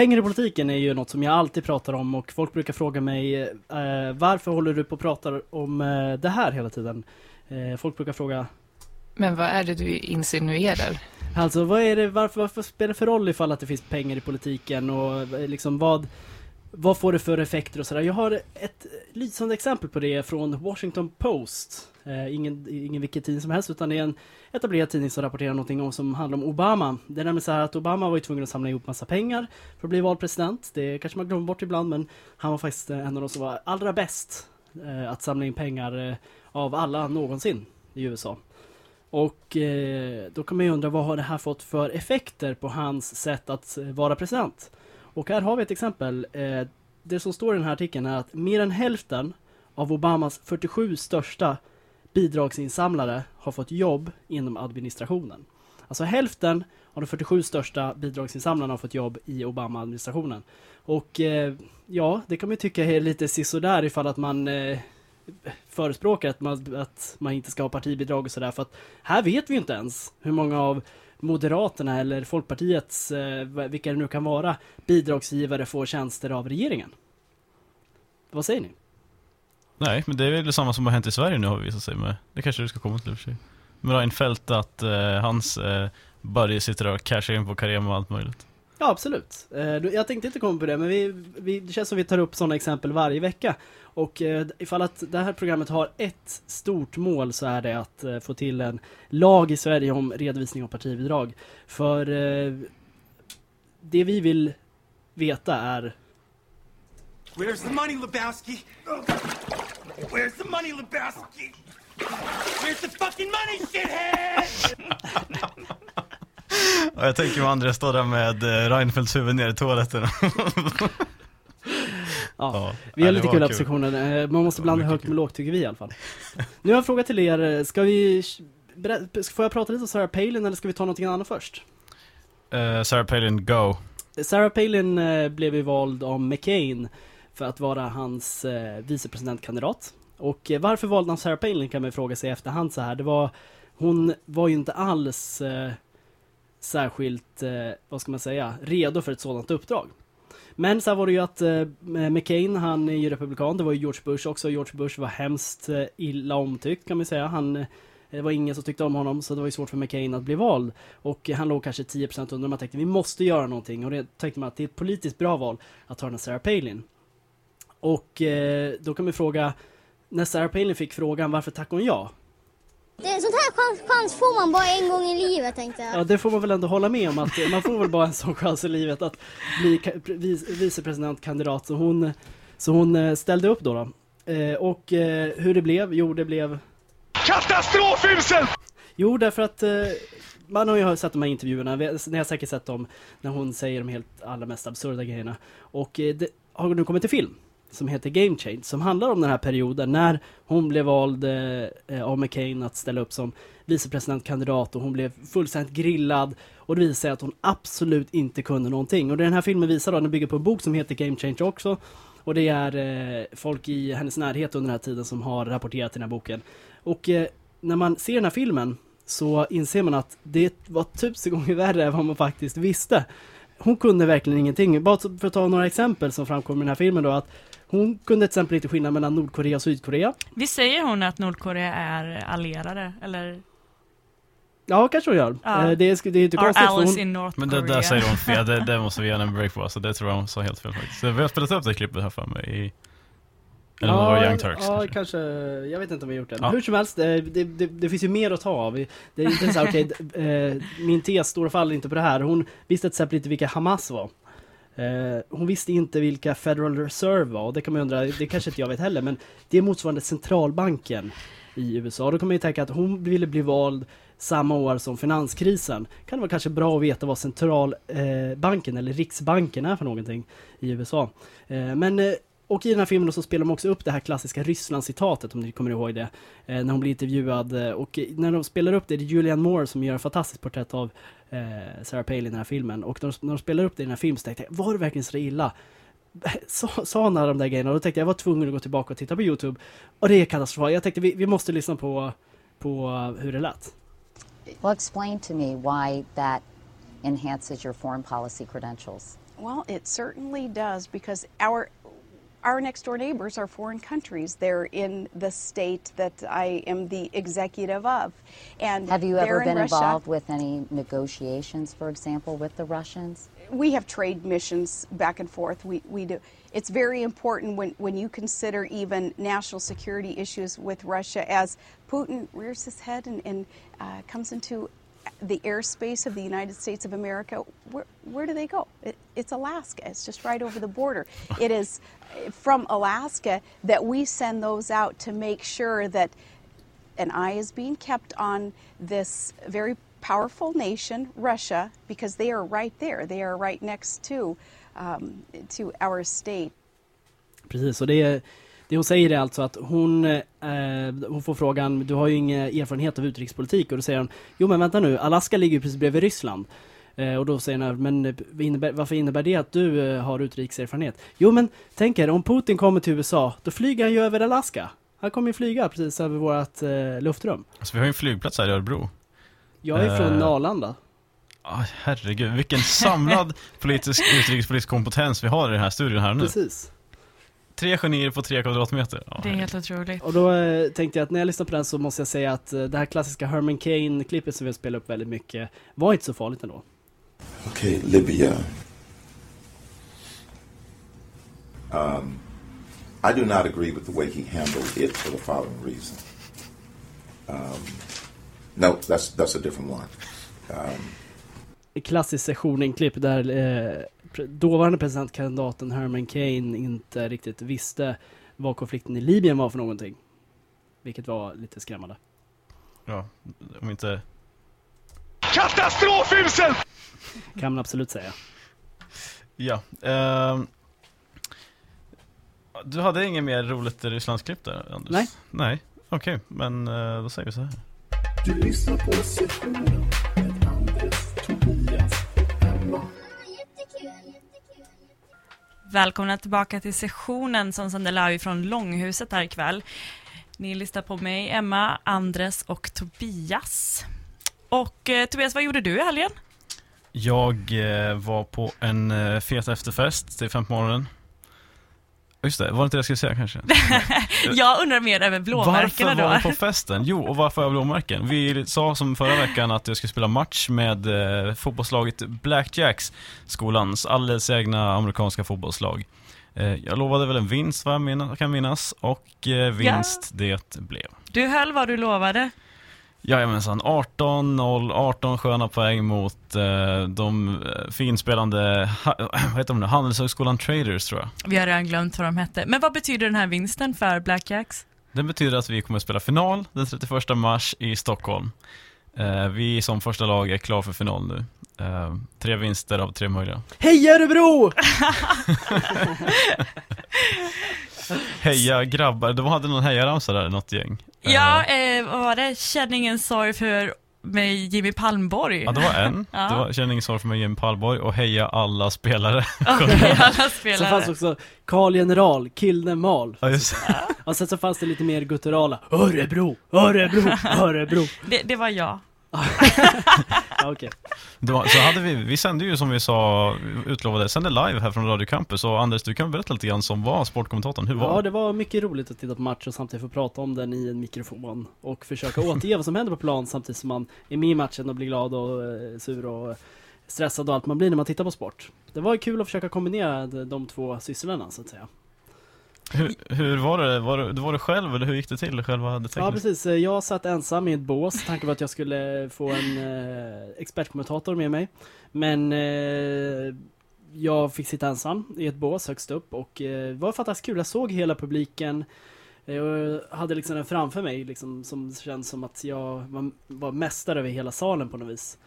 Pengar i politiken är ju något som jag alltid pratar om och folk brukar fråga mig eh, varför håller du på och pratar om eh, det här hela tiden? Eh, folk brukar fråga Men vad är det du insinuerar? Alltså vad är det, varför, varför spelar det för roll ifall att det finns pengar i politiken och eh, liksom vad vad får det för effekter och sådär? Jag har ett lysande exempel på det från Washington Post. Eh, ingen, ingen vilken tidning som helst utan det är en etablerad tidning som rapporterar någonting om som handlar om Obama. Det är nämligen så här att Obama var ju tvungen att samla ihop massa pengar för att bli vald president. Det kanske man glömmer bort ibland men han var faktiskt eh, en av de som var allra bäst eh, att samla in pengar eh, av alla någonsin i USA. Och eh, då kan man ju undra vad har det här fått för effekter på hans sätt att eh, vara president? Och här har vi ett exempel. Eh, det som står i den här artikeln är att mer än hälften av Obamas 47 största bidragsinsamlare har fått jobb inom administrationen. Alltså hälften av de 47 största bidragsinsamlarna har fått jobb i Obama-administrationen. Och eh, ja, det kan man ju tycka är lite sisådär ifall att man eh, förespråkar att man, att man inte ska ha partibidrag och sådär. För att här vet vi ju inte ens hur många av Moderaterna eller Folkpartiets, eh, vilka det nu kan vara, bidragsgivare får tjänster av regeringen. Vad säger ni? Nej, men det är väl samma som har hänt i Sverige nu har vi visat sig med. Det kanske du ska komma till i och för sig. Med Reinfeldt att eh, hans eh, buddy sitter och cashar in på Carema och allt möjligt. Ja, absolut. Eh, Jag tänkte inte komma på det, men vi, vi, det känns som vi tar upp sådana exempel varje vecka. Och eh, ifall att det här programmet har ett stort mål så är det att eh, få till en lag i Sverige om redovisning av partibidrag. För eh, det vi vill veta är Where's the money, Lebowski? Where's the money, Lebowski? Where's the fucking money, shithead? Ja, jag tänker mig Andreas står där med eh, Reinfeldts huvud ner i toaletten. Ja, vi nej, har det lite var kul i sektionen. Eh, Man måste blanda högt med lågt tycker vi i alla fall. Nu har jag en fråga till er. Ska vi... berä- Får jag prata lite om Sarah Palin eller ska vi ta någonting annat först? Eh, Sarah Palin, go. Sarah Palin eh, blev ju vald av McCain för att vara hans eh, vicepresidentkandidat. Och eh, varför valde han Sarah Palin kan man fråga sig i efterhand så här. Det var, hon var ju inte alls eh, särskilt, eh, vad ska man säga, redo för ett sådant uppdrag. Men så här var det ju att eh, McCain, han är ju republikan, det var ju George Bush också. George Bush var hemskt eh, illa omtyckt kan man säga. Han, eh, det var ingen som tyckte om honom så det var ju svårt för McCain att bli vald. Och eh, han låg kanske 10% under. Man tänkte vi måste göra någonting och det tänkte man att det är ett politiskt bra val att ta den här Sarah Palin. Och eh, då kan man fråga, när Sarah Palin fick frågan varför tackade hon ja? Det, sånt här chans, chans får man bara en gång i livet tänkte jag. Ja, det får man väl ändå hålla med om att man får väl bara en sån chans i livet att bli ka- vice- vicepresidentkandidat. Så hon, så hon eh, ställde upp då. då. Eh, och eh, hur det blev? Jo, det blev... Katastrofhuset! Jo, därför att eh, man har ju sett de här intervjuerna, ni har säkert sett dem när hon säger de helt allra mest absurda grejerna. Och eh, det har nu kommit till film som heter Game Change, som handlar om den här perioden när hon blev vald eh, eh av McCain att ställa upp som vicepresidentkandidat och hon blev fullständigt grillad och det visade sig att hon absolut inte kunde någonting. Och det den här filmen visar då, den bygger på en bok som heter Game Change också. Och det är eh, folk i hennes närhet under den här tiden som har rapporterat till den här boken. Och eh, när man ser den här filmen så inser man att det var tusen gånger värre än vad man faktiskt visste. Hon kunde verkligen ingenting. Bara för att ta några exempel som framkommer i den här filmen då, att hon kunde till exempel inte skilja mellan Nordkorea och Sydkorea. Visst säger hon att Nordkorea är allierade, eller? Ja, kanske hon gör. Ja. Eh, Det, är, det är inte Our konstigt. hon- in North Men det där säger hon fel, det, det måste vi henne en break på. Så det tror jag hon sa helt fel faktiskt. Så vi har spelat upp det klippet här för mig i... Eller det var Young Turks ja, kanske. kanske. Jag vet inte om vi gjort det. Ja. Hur som helst, eh, det, det, det finns ju mer att ta av. Det är inte så här, okej, d- eh, min tes står och faller inte på det här. Hon visste till exempel inte vilka Hamas var. Eh, hon visste inte vilka Federal Reserve var och det kan man undra, det kanske inte jag vet heller, men det är motsvarande centralbanken i USA. Då kan man ju tänka att hon ville bli vald samma år som finanskrisen. Kan det vara kanske bra att veta vad centralbanken eh, eller riksbanken är för någonting i USA. Eh, men och i den här filmen så spelar de också upp det här klassiska Ryssland-citatet om ni kommer ihåg det. Eh, när hon blir intervjuad eh, och när de spelar upp det, det är Julianne Moore som gör ett fantastiskt porträtt av eh, Sarah Palin i den här filmen. Och när de, när de spelar upp det i den här filmen så tänkte jag, var det verkligen så illa? Sa, sa han alla de där grejerna och då tänkte jag, jag var tvungen att gå tillbaka och titta på Youtube. Och det är katastrofalt. Jag tänkte vi, vi måste lyssna på, på hur det lät. Well, explain to me why that enhances your foreign policy credentials. Well, it certainly does because our our next door neighbors are foreign countries. They're in the state that I am the executive of, and Have you ever in been Russia. involved with any negotiations, for example, with the Russians? We have trade missions back and forth. We we do. It's very important when when you consider even national security issues with Russia as Putin rears his head and, and uh, comes into the airspace of the United States of America, where, where do they go? It, it's Alaska. It's just right over the border. It is from Alaska that we send those out to make sure that an eye is being kept on this very powerful nation, Russia, because they are right there. They are right next to um, to our state. Precis, och det, är- det hon säger är alltså att hon, eh, hon får frågan, du har ju ingen erfarenhet av utrikespolitik och då säger hon, jo men vänta nu, Alaska ligger ju precis bredvid Ryssland. Eh, och då säger hon, men innebär, varför innebär det att du eh, har utrikeserfarenhet? Jo men tänk er, om Putin kommer till USA, då flyger han ju över Alaska. Han kommer ju flyga precis över vårt eh, luftrum. Alltså vi har ju en flygplats här i Örebro. Jag är från Arlanda. ah, herregud, vilken samlad politisk, utrikespolitisk kompetens vi har i den här studion här nu. Precis. Tre genier på tre kvadratmeter. Ja, Det är helt otroligt. Och då eh, tänkte jag att när jag lyssnar på den så måste jag säga att eh, det här klassiska Herman Cain-klippet som vi har spelat upp väldigt mycket var inte så farligt ändå. Okay, Libya. Um, I do not agree with the way he handled it for the following reason. Um, no, that's that's a different one. Um, Ett klassiskt sessionen-klipp där eh, dåvarande presidentkandidaten Herman Cain inte riktigt visste vad konflikten i Libyen var för någonting. Vilket var lite skrämmande. ja, om inte... Katastrofhuset! Kan man absolut säga. Ja. ehm, du hade inget mer roligt Rysslandsklipp där, Anders? Nej. Nej, okej. men eh, då säger vi så här. Du lyssnar på sessionen med Andres, Tobias och Emma. Välkomna tillbaka till sessionen som sänder live från Långhuset här ikväll. Ni lyssnar på mig, Emma, Andres och Tobias. Och eh, Tobias, vad gjorde du i helgen? Jag eh, var på en eh, fet efterfest till fem på morgonen. Just det, var det inte det jag skulle säga kanske? Jag undrar mer över blåmärkena Varför då. var vi på festen? Jo, och varför har jag blåmärken? Vi sa som förra veckan att jag skulle spela match med eh, fotbollslaget Blackjacks, skolans alldeles egna amerikanska fotbollslag. Eh, jag lovade väl en vinst, vad jag kan minnas, och eh, vinst det blev. Du höll vad du lovade. Jajamensan, 18-0, 18 sköna poäng mot eh, de eh, finspelande, ha, vad heter de nu, Handelshögskolan Traders tror jag. Vi har redan glömt vad de hette. Men vad betyder den här vinsten för Blackjacks? Det betyder att vi kommer att spela final den 31 mars i Stockholm. Eh, vi som första lag är klara för final nu. Eh, tre vinster av tre möjliga. Hej Örebro! Heja grabbar, de hade någon hejaramsa där, något gäng. Eh, Ja, eh, vad var det? Känn ingen sorg för mig, Jimmy Palmborg. Ja, det var en. Ja. Det var Känner ingen sorg för mig, Jim Pallborg och heja alla spelare. alla Så spelare. fanns också Karl General, Kilne Mal. Ja, just Och sen så fanns det lite mer gutturala. Örebro, Örebro, Örebro. Det, det var jag. Okej. Då, så hade vi, vi sände ju som vi sa, utlovade, sände live här från Radio Campus och Anders, du kan berätta lite grann som var sportkommentatorn, hur var Ja, det? var mycket roligt att titta på match och samtidigt få prata om den i en mikrofon och försöka återge vad som händer på plan samtidigt som man är med i matchen och blir glad och eh, sur och stressad och allt man blir när man tittar på sport. Det var kul att försöka kombinera de- de två sysslorna så att säga. Hur, hur var det? Var det, var det själv eller hur gick det till, själva det Ja precis, eh, jag satt ensam i ett bås, tanken var att jag skulle eh, få en eh, expertkommentator med mig. Men eh, jag fick sitta ensam i ett bås högst upp och eh, det var fantastiskt kul. Jag såg hela publiken. Eh, jag hade liksom den framför mig liksom, som känns som att jag var mästare över hela salen på något vis.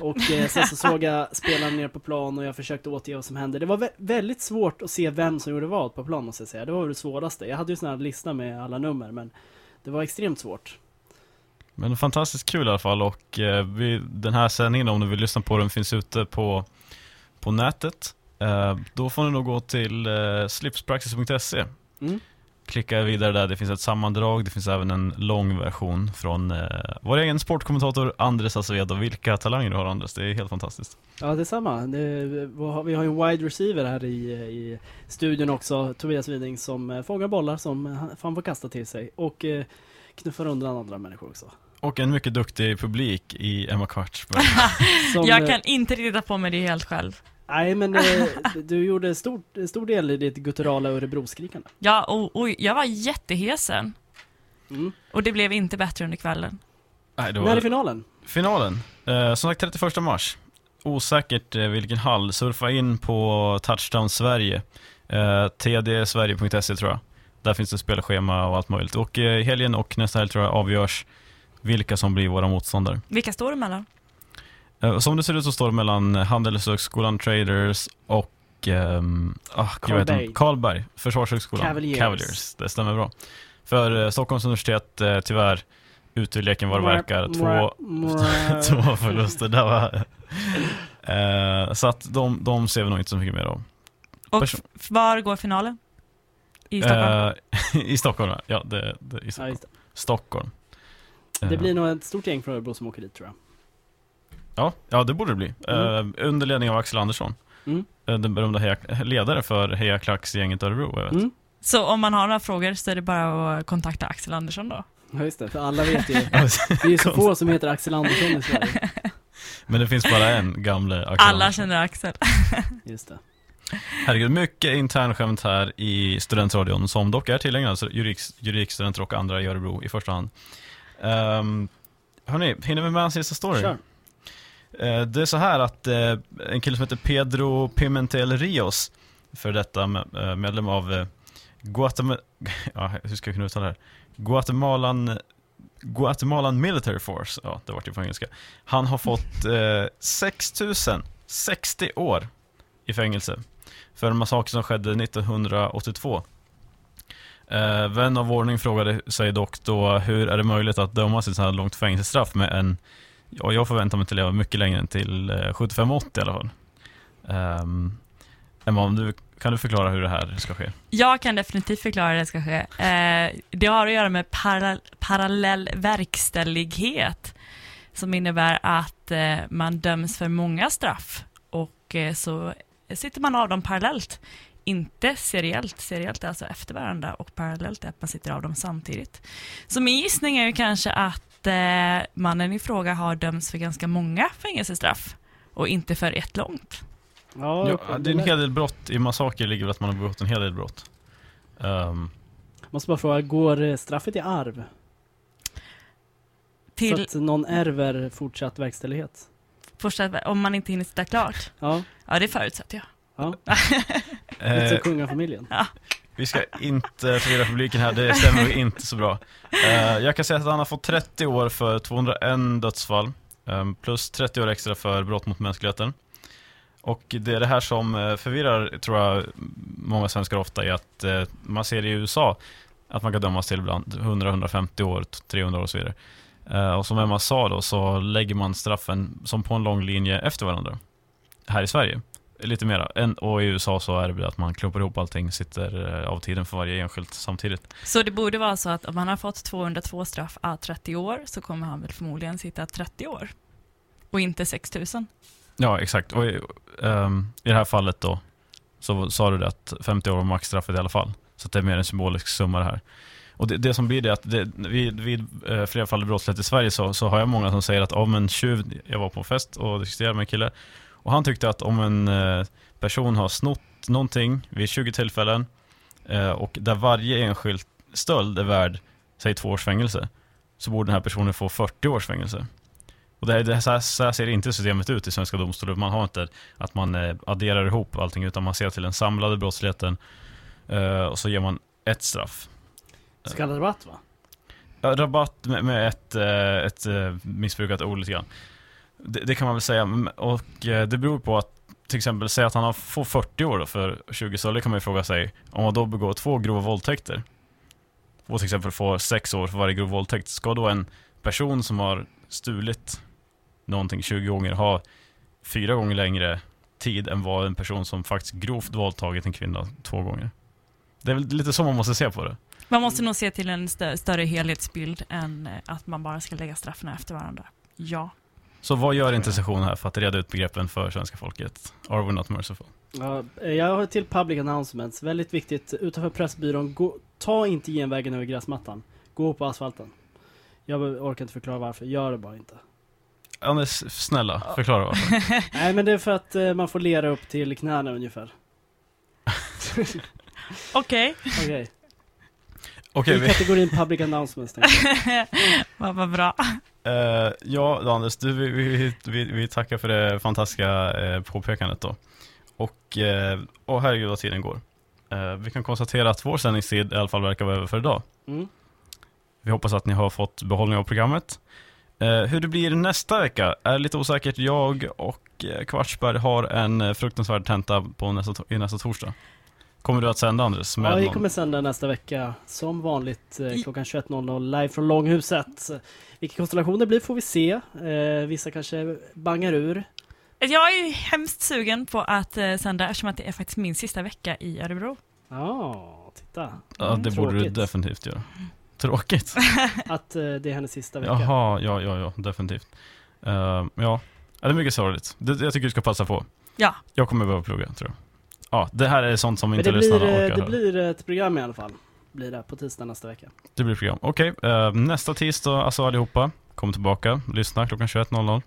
Och eh, sen så såg jag spelarna ner på plan och jag försökte återge vad som hände. Det var vä- väldigt svårt att se vem som gjorde vad på plan måste jag säga. Det var det svåraste. Jag hade ju sån här lista med alla nummer men det var extremt svårt. Men fantastiskt kul i alla fall och eh, vi, den här sändningen om du vill lyssna på den finns ute på, på nätet. Eh, då får ni nog gå till eh, slipspraxis.se. Mm. Klicka vidare där, det finns ett sammandrag, det finns även en lång version från eh, vår egen sportkommentator Andres Acevedo. Vilka talanger du har Andres, det är helt fantastiskt. Ja, detsamma. Det, vi har- vi har ju en wide receiver här i, i studion också, Tobias Widing, som eh, fångar bollar som han får kasta till sig och eh, knuffar undan andra människor också. Och en mycket duktig publik i Emma Kvartsberg. Som, jag eh, kan inte riktigt på mig det helt själv. Nej, men eh, du gjorde stor, stor del i ditt gutturala Örebro-skrikande. Ja, och, och jag var jättehesen. Mm. Och det blev inte bättre under kvällen. Nej, det När är finalen? Finalen. Eh, som sagt 31 mars. Osäkert eh, vilken hall. Surfa in på Touchdown Sverige. Eh, tdsverige.se tror jag. Där finns det spelschema och allt möjligt. Och eh, helgen och nästa helg tror jag avgörs vilka som blir våra motståndare. Vilka står det mellan? Eh, som det ser ut så står det mellan Handelshögskolan Traders och ehm, ah? Karlberg. Karlberg, Försvarshögskolan. Cavaliers. det stämmer bra. För eh, Stockholms universitet, eh, tyvärr, ute i leken vad det verkar, två, två förluster. Där var, eh, så att de, de ser vi nog inte så mycket mer av. Och Person- var går finalen? I Stockholm? Eh, I Stockholm, ja. ja det, det, i Ja, Stockholm. det. Stockholm. det blir nog ett stort gäng från Örebro som åker dit tror jag. Ja, ja det borde det bli. Mm. Eh, under ledning av Axel Andersson. Mm. Eh, den berömda heja, ledare för Heja Klacks-gänget Örebro, jag vet. Mm. Så om man har några frågor så är det bara att kontakta Axel Andersson då? Ja, just det. För alla vet ju. Det är ju så få som heter Axel Andersson i Sverige. Men det finns bara en gamle Axel Alla Andersson. känner Axel. Just det. Herregud, mycket internskämt här i studentradion som dock är tillägnad alltså juridik, juridikstudenter och andra i Örebro i första hand. Um, hörni, hinner vi med en sista story? Kör. Eh, det är så här att eh, en kille som heter Pedro Pimentel Rios, för detta eh, medlem av Guatemala, ja, hur ska jag kunna uttala det här? Guatemalan, Guatemalan Military Force, ja det var det på engelska. Han har fått eh, 6060 år i fängelse för en massaker som skedde 1982. Eh, vän av ordning frågade sig dock då hur är det möjligt att dömas till så här långt fängelsestraff med en Ja, jag förväntar mig att leva mycket längre än till eh, 75-80 i alla fall. Um, Emma, om du, kan du förklara hur det här ska ske? Jag kan definitivt förklara hur det ska ske. Uh, det har att göra med parallell, parallell verkställighet som innebär att uh, man döms för många straff och uh, så sitter man av dem parallellt. Inte seriellt. Seriellt är alltså efter varandra och parallellt är att man sitter av dem samtidigt. Så min gissning är ju kanske att eh, mannen i fråga har dömts för ganska många fängelsestraff och inte för ett långt. Ja, Ja, det är en hel del brott, i massaker ligger väl att man har begått en hel del brott. Um, Måste bara fråga, går eh, straffet i arv? Till- Så att någon ärver fortsatt verkställighet? Fortsatt, om man inte hinner sitta klart. Ja. Ja, det förutsätter jag. Ja. Eh, Lite som kungafamiljen. Ja. Vi ska inte förvirra publiken här, det stämmer inte så bra. Eh, jag kan säga att han har fått 30 år för 201 dödsfall. Ehm, plus 30 år extra för brott mot mänskligheten. Och det är det här som eh, förvirrar, tror jag, många svenskar ofta är att eh, man ser i USA att man kan dömas till ibland 100-150 år, 300 år och så vidare. Och som Emma sa då så lägger man straffen som på en lång linje efter varandra. Här i Sverige. Lite mera. En, och i USA så är det att man klumpar ihop allting, sitter eh, av tiden för varje enskilt samtidigt. Så det borde vara så att om han har fått 202 straff à 30 år så kommer han väl förmodligen sitta 30 år. Och inte 6000. Ja, exakt. Och i, ehm, i det här fallet då så sa du det att 50 år var maxstraffet i alla fall. Så det är mer en symbolisk summa det här. Och det, det som blir det att det, vid, vid eh, flerfaldig brottslighet i Sverige så, så har jag många som säger att om en tjuv, jag var på en fest och diskuterade med en kille och han tyckte att om en eh, person har snott någonting vid 20 tillfällen eh, och där varje enskild stöld är värd, säg två års fängelse, så borde den här personen få 40 års fängelse. Och det, här- det här, så, här, ser inte systemet ut i svenska domstolar. Man har inte att man eh, adderar ihop allting utan man ser till den samlade brottsligheten och så ger man ett straff. Så kallad rabatt va? Ja, rabatt med, med ett, ett missbrukat ord lite grann. Det, det kan man väl säga. Och eh, det beror på att till exempel säga att han får 40 år då för 20 stölder kan man ju fråga sig om man då begår två grova våldtäkter och till exempel får 6 år för varje grov våldtäkt. Ska då en person som har stulit någonting 20 gånger ha fyra gånger längre tid än vad en person som faktiskt grovt våldtagit en kvinna två gånger? Det är väl lite så man måste se på det. Man måste nog se till en stö- större helhetsbild än eh, att man bara ska lägga straffen efter varandra. Ja. Så vad gör intercession här för att reda ut begreppen för svenska folket? Are we not merciful? Ja, jag har till public announcements. Väldigt viktigt. Utanför Pressbyrån, gå, ta inte genvägen över gräsmattan. Gå på asfalten. Jag orkar inte förklara varför. Gör det bara inte. Anders, snälla, förklara varför. Nej, men det är för att eh, man får lera upp till knäna ungefär. Okej. Okej. Okej, I vi- kategorin public announcements. vad bra. Eh, ja, Anders, du, vi, vi, vi, tackar för det fantastiska eh, påpekandet då. Och, eh, åh herregud vad tiden går. Eh, vi kan konstatera att vår sändningstid i alla fall verkar vara över för idag. Mm. Vi hoppas att ni har fått behållning av programmet. Hur det blir nästa vecka är lite osäkert. Jag och Kvartsberg har en fruktansvärd tenta på nästa, i nästa torsdag. Kommer du att sända Anders? Med Ja, vi kommer sända nästa vecka som vanligt eh, klockan 21.00 live från Långhuset. Vilka konstellationer det blir får vi se. Eh, vissa kanske bangar ur. Jag är ju hemskt sugen på att eh, sända eftersom att det är faktiskt min sista vecka i Örebro. Ja, titta. Ja, det borde du Tråkigt. definitivt göra. Tråkigt. Att eh, det är hennes sista vecka. Jaha, ja, ja, ja, definitivt. Eh, ja. ja, det är mycket sorgligt. Det, jag tycker du ska passa på. Ja. Jag kommer behöva plugga, tror jag. Ja, det här är sånt som Men inte det lyssnarna blir, eh, orkar det höra. blir ett program i alla fall. Blir det på tisdag nästa vecka. Det blir program. Okej, eh, nästa tisdag, alltså allihopa, kom tillbaka, lyssna klockan 21.00.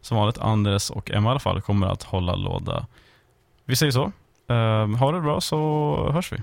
Som vanligt, Anders och Emma i alla fall kommer att hålla låda. Vi säger så. Eh, ha det bra så hörs vi.